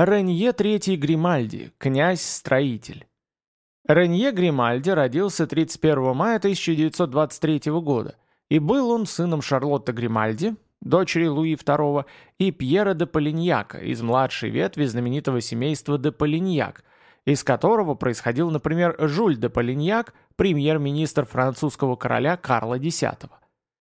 Ренье III Гримальди, князь-строитель. Ренье Гримальди родился 31 мая 1923 года, и был он сыном Шарлотты Гримальди, дочери Луи II, и Пьера де Полиньяка из младшей ветви знаменитого семейства де Полиньяк, из которого происходил, например, Жюль де Полиньяк, премьер-министр французского короля Карла X.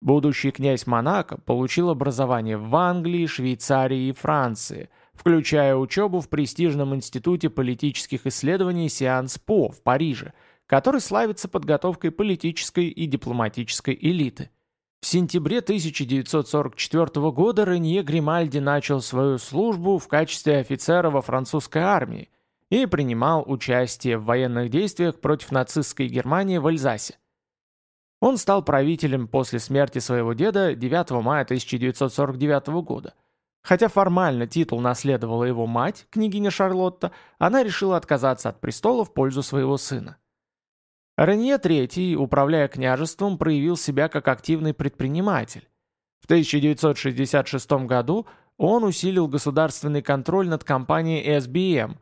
Будущий князь Монако получил образование в Англии, Швейцарии и Франции, включая учебу в престижном институте политических исследований Сианс По в Париже, который славится подготовкой политической и дипломатической элиты. В сентябре 1944 года Ренье Гримальди начал свою службу в качестве офицера во французской армии и принимал участие в военных действиях против нацистской Германии в Эльзасе. Он стал правителем после смерти своего деда 9 мая 1949 года. Хотя формально титул наследовала его мать, княгиня Шарлотта, она решила отказаться от престола в пользу своего сына. Ренье III, управляя княжеством, проявил себя как активный предприниматель. В 1966 году он усилил государственный контроль над компанией SBM,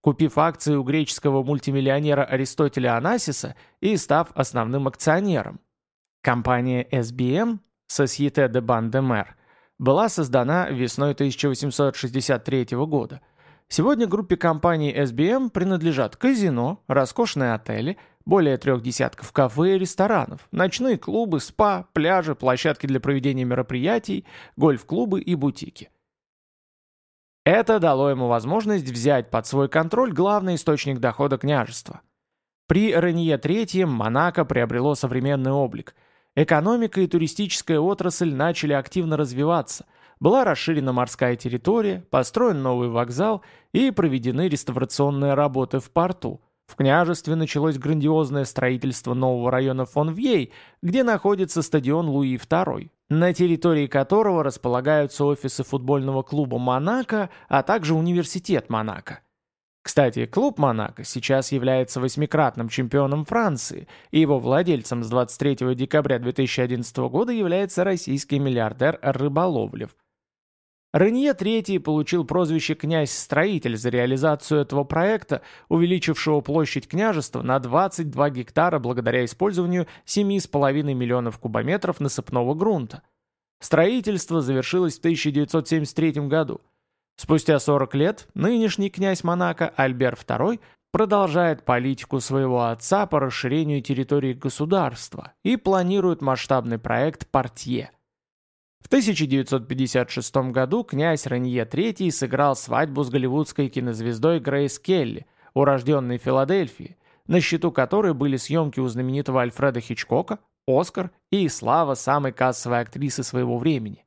купив акции у греческого мультимиллионера Аристотеля Анасиса и став основным акционером. Компания SBM, Société de Ban de Mer, была создана весной 1863 года. Сегодня группе компаний SBM принадлежат казино, роскошные отели – более трех десятков кафе и ресторанов, ночные клубы, спа, пляжи, площадки для проведения мероприятий, гольф-клубы и бутики. Это дало ему возможность взять под свой контроль главный источник дохода княжества. При Ренье III Монако приобрело современный облик. Экономика и туристическая отрасль начали активно развиваться, была расширена морская территория, построен новый вокзал и проведены реставрационные работы в порту – в княжестве началось грандиозное строительство нового района Фонвьей, где находится стадион Луи II, на территории которого располагаются офисы футбольного клуба «Монако», а также университет «Монако». Кстати, клуб «Монако» сейчас является восьмикратным чемпионом Франции, и его владельцем с 23 декабря 2011 года является российский миллиардер Рыболовлев – Ренье III получил прозвище «князь-строитель» за реализацию этого проекта, увеличившего площадь княжества на 22 гектара благодаря использованию 7,5 миллионов кубометров насыпного грунта. Строительство завершилось в 1973 году. Спустя 40 лет нынешний князь Монако Альбер II продолжает политику своего отца по расширению территории государства и планирует масштабный проект «Портье». В 1956 году князь Ренье III сыграл свадьбу с голливудской кинозвездой Грейс Келли, урожденной Филадельфии, на счету которой были съемки у знаменитого Альфреда Хичкока, Оскар и слава самой кассовой актрисы своего времени.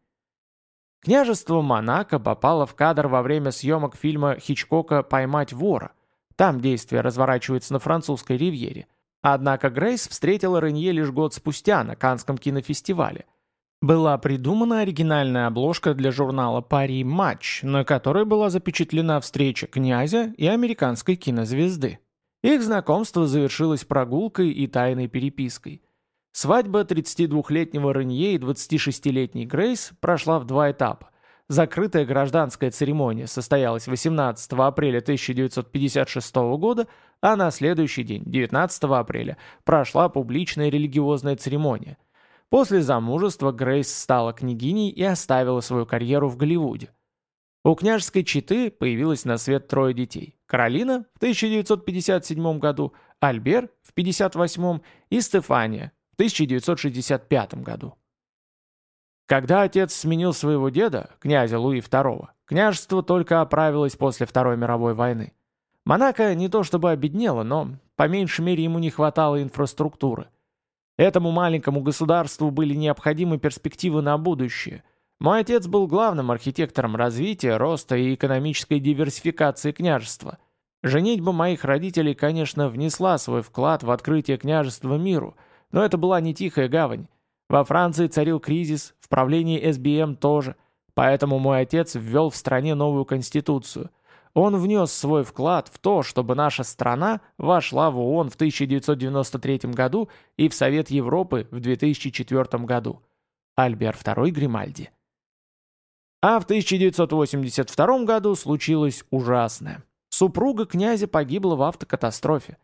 Княжество Монако попало в кадр во время съемок фильма Хичкока «Поймать вора». Там действие разворачивается на французской ривьере. Однако Грейс встретила Ренье лишь год спустя на Канском кинофестивале – была придумана оригинальная обложка для журнала «Пари Матч», на которой была запечатлена встреча князя и американской кинозвезды. Их знакомство завершилось прогулкой и тайной перепиской. Свадьба 32-летнего Ренье и 26-летней Грейс прошла в два этапа. Закрытая гражданская церемония состоялась 18 апреля 1956 года, а на следующий день, 19 апреля, прошла публичная религиозная церемония – После замужества Грейс стала княгиней и оставила свою карьеру в Голливуде. У княжеской четы появилось на свет трое детей. Каролина в 1957 году, Альбер в 1958 и Стефания 1965 году. Когда отец сменил своего деда, князя Луи II, княжество только оправилось после Второй мировой войны. Монако не то чтобы обеднело, но по меньшей мере ему не хватало инфраструктуры – Этому маленькому государству были необходимы перспективы на будущее. Мой отец был главным архитектором развития, роста и экономической диверсификации княжества. Женитьба моих родителей, конечно, внесла свой вклад в открытие княжества миру, но это была не тихая гавань. Во Франции царил кризис, в правлении СБМ тоже, поэтому мой отец ввел в стране новую конституцию – он внес свой вклад в то, чтобы наша страна вошла в ООН в 1993 году и в Совет Европы в 2004 году. Альбер II Гримальди. А в 1982 году случилось ужасное. Супруга князя погибла в автокатастрофе.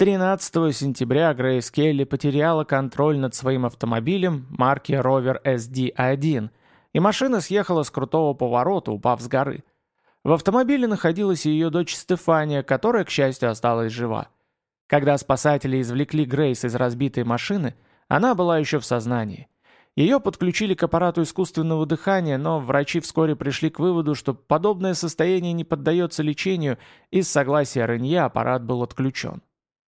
13 сентября Грейс Келли потеряла контроль над своим автомобилем марки Rover SD1, и машина съехала с крутого поворота, упав с горы. В автомобиле находилась ее дочь Стефания, которая, к счастью, осталась жива. Когда спасатели извлекли Грейс из разбитой машины, она была еще в сознании. Ее подключили к аппарату искусственного дыхания, но врачи вскоре пришли к выводу, что подобное состояние не поддается лечению, и с согласия Ренье аппарат был отключен.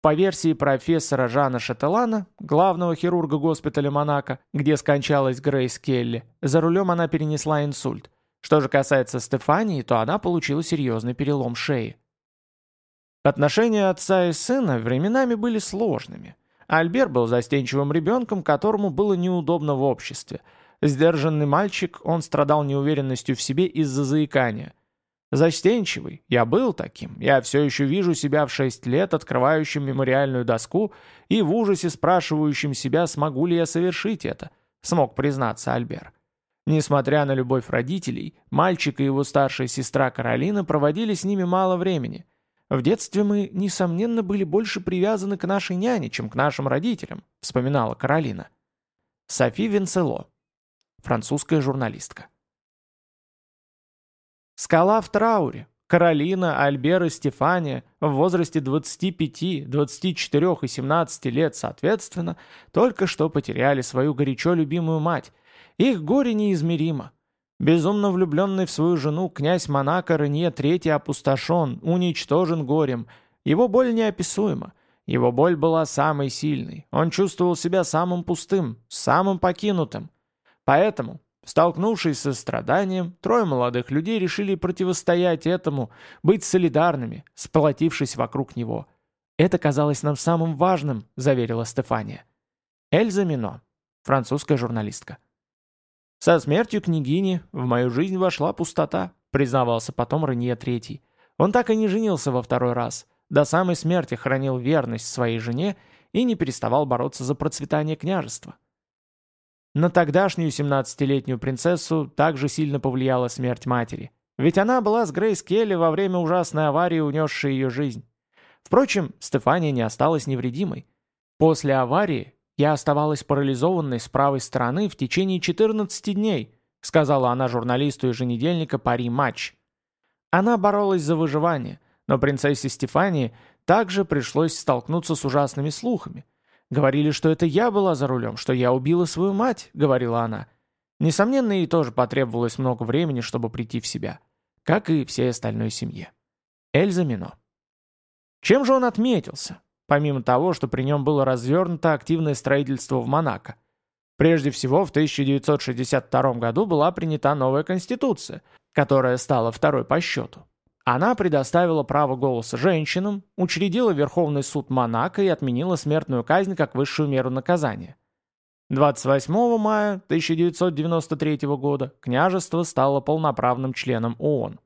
По версии профессора Жана Шателана, главного хирурга госпиталя Монако, где скончалась Грейс Келли, за рулем она перенесла инсульт. Что же касается Стефании, то она получила серьезный перелом шеи. Отношения отца и сына временами были сложными – Альбер был застенчивым ребенком, которому было неудобно в обществе. Сдержанный мальчик, он страдал неуверенностью в себе из-за заикания. Застенчивый, я был таким, я все еще вижу себя в шесть лет, открывающим мемориальную доску и в ужасе спрашивающим себя, смогу ли я совершить это, смог признаться Альбер. Несмотря на любовь родителей, мальчик и его старшая сестра Каролина проводили с ними мало времени – в детстве мы, несомненно, были больше привязаны к нашей няне, чем к нашим родителям», — вспоминала Каролина. Софи Венцело, французская журналистка. «Скала в трауре», Каролина, Альбер и Стефания в возрасте 25, 24 и 17 лет соответственно только что потеряли свою горячо любимую мать. Их горе неизмеримо. Безумно влюбленный в свою жену князь Монако Ренье III опустошен, уничтожен горем. Его боль неописуема. Его боль была самой сильной. Он чувствовал себя самым пустым, самым покинутым. Поэтому, столкнувшись со страданием, трое молодых людей решили противостоять этому, быть солидарными, сплотившись вокруг него. «Это казалось нам самым важным», — заверила Стефания. Эльза Мино, французская журналистка. «Со смертью княгини в мою жизнь вошла пустота», признавался потом Ренье Третий. Он так и не женился во второй раз. До самой смерти хранил верность своей жене и не переставал бороться за процветание княжества. На тогдашнюю 17-летнюю принцессу также сильно повлияла смерть матери. Ведь она была с Грейс Келли во время ужасной аварии, унесшей ее жизнь. Впрочем, Стефания не осталась невредимой. После аварии я оставалась парализованной с правой стороны в течение 14 дней, сказала она журналисту еженедельника «Пари Матч». Она боролась за выживание, но принцессе Стефании также пришлось столкнуться с ужасными слухами. «Говорили, что это я была за рулем, что я убила свою мать», — говорила она. Несомненно, ей тоже потребовалось много времени, чтобы прийти в себя, как и всей остальной семье. Эльза Мино. Чем же он отметился? помимо того, что при нем было развернуто активное строительство в Монако. Прежде всего, в 1962 году была принята новая конституция, которая стала второй по счету. Она предоставила право голоса женщинам, учредила Верховный суд Монако и отменила смертную казнь как высшую меру наказания. 28 мая 1993 года княжество стало полноправным членом ООН.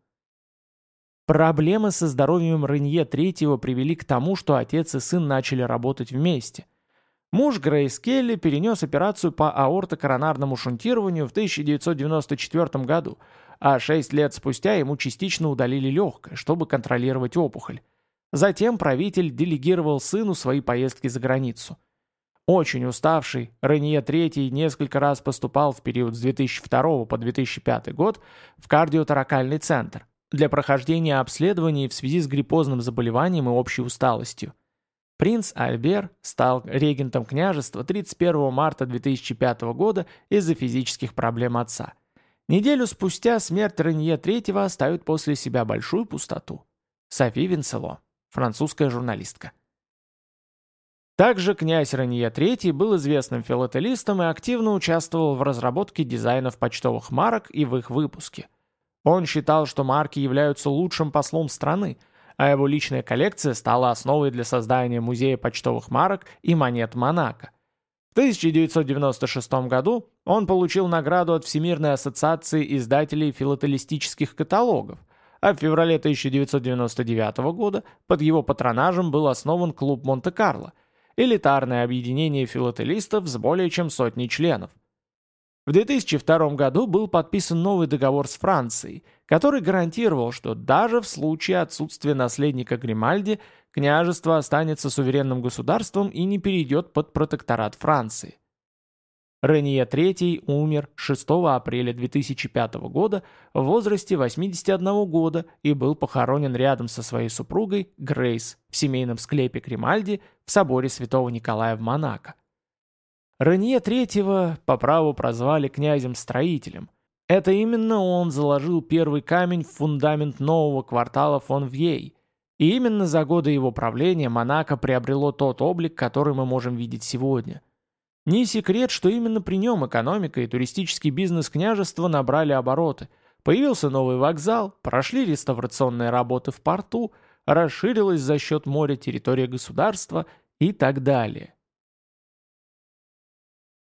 Проблемы со здоровьем Ренье III привели к тому, что отец и сын начали работать вместе. Муж Грейс Келли перенес операцию по аортокоронарному шунтированию в 1994 году, а шесть лет спустя ему частично удалили легкое, чтобы контролировать опухоль. Затем правитель делегировал сыну свои поездки за границу. Очень уставший, Ренье III несколько раз поступал в период с 2002 по 2005 год в кардиоторакальный центр, для прохождения обследований в связи с гриппозным заболеванием и общей усталостью. Принц Альбер стал регентом княжества 31 марта 2005 года из-за физических проблем отца. Неделю спустя смерть Ренье III оставит после себя большую пустоту. Софи Винцело, французская журналистка. Также князь Ренье III был известным филателистом и активно участвовал в разработке дизайнов почтовых марок и в их выпуске – он считал, что марки являются лучшим послом страны, а его личная коллекция стала основой для создания музея почтовых марок и монет Монако. В 1996 году он получил награду от Всемирной ассоциации издателей филателистических каталогов, а в феврале 1999 года под его патронажем был основан клуб Монте-Карло, элитарное объединение филателистов с более чем сотней членов – В 2002 году был подписан новый договор с Францией, который гарантировал, что даже в случае отсутствия наследника Гримальди княжество останется суверенным государством и не перейдет под протекторат Франции. Ренье III умер 6 апреля 2005 года в возрасте 81 года и был похоронен рядом со своей супругой Грейс в семейном склепе Кремальди в соборе Святого Николая в Монако. Ренье III по праву прозвали князем-строителем. Это именно он заложил первый камень в фундамент нового квартала фон Вьей, и именно за годы его правления Монако приобрело тот облик, который мы можем видеть сегодня. Не секрет, что именно при нем экономика и туристический бизнес княжества набрали обороты. Появился новый вокзал, прошли реставрационные работы в порту, расширилась за счет моря территория государства и так далее.